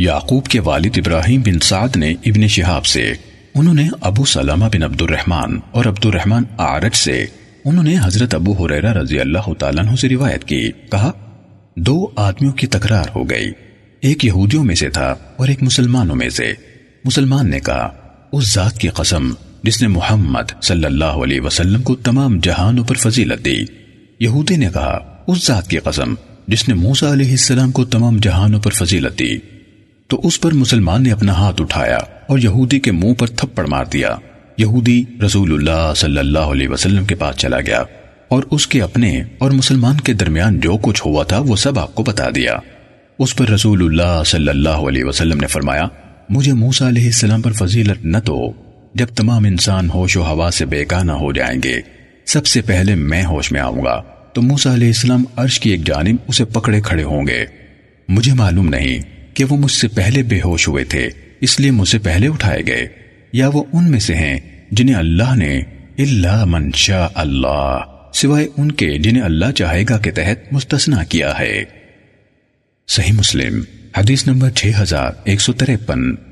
یعقوب کے والد ابراہیم بن سعد نے ابن شہاب سے، انہوں نے ابو سلامہ بن عبد الرحمن اور عبد الرحمن آرج سے، انہوں نے حضرت ابو حریرہ رضی اللہ تعالیٰ عنہ سے روایت کی، کہا، دو آدمیوں کی تکرار ہو گئی، ایک یہودیوں میں سے تھا اور ایک مسلمانوں میں سے۔ مسلمان نے کہا، اس ذات کی قسم جس نے محمد صلی اللہ علیہ وسلم کو تمام جہانوں پر فضیلت دی۔ یہودی نے کہا، اس ذات کی قسم جس نے موسیٰ علیہ السلام کو تمام جہانوں پر فضیلت دی۔ تو اس پر مسلمان نے اپنا ہاتھ اٹھایا اور یہودی کے منہ پر تھپڑ مار دیا۔ یہودی رسول اللہ صلی اللہ علیہ وسلم کے پاس چلا گیا اور اس کے اپنے اور مسلمان کے درمیان جو کچھ ہوا تھا وہ سب آپ کو بتا دیا۔ اس پر رسول اللہ صلی اللہ علیہ وسلم نے فرمایا، مجھے موسیٰ علیہ السلام پر فضیلت نہ تو جب تمام انسان ہوش و ہوا سے بیگانہ ہو جائیں گے، سب سے پہلے میں ہوش میں آؤں گا۔ تو موسیٰ علیہ السلام عرش کی ایک جانب اسے پکڑے کھڑے ہوں گے۔ مجھے معلوم نہیں کہ وہ مجھ سے پہلے بے ہوش ہوئے تھے، اس لیے مجھ سے پہلے اٹھائے گئے۔ یا وہ ان میں سے ہیں جنہیں اللہ نے اللہ من شاء اللہ، سوائے ان کے جنہیں اللہ چاہے گا کے تحت مستثنا کیا ہے۔ صحیح مسلم، حدیث نمبر 6153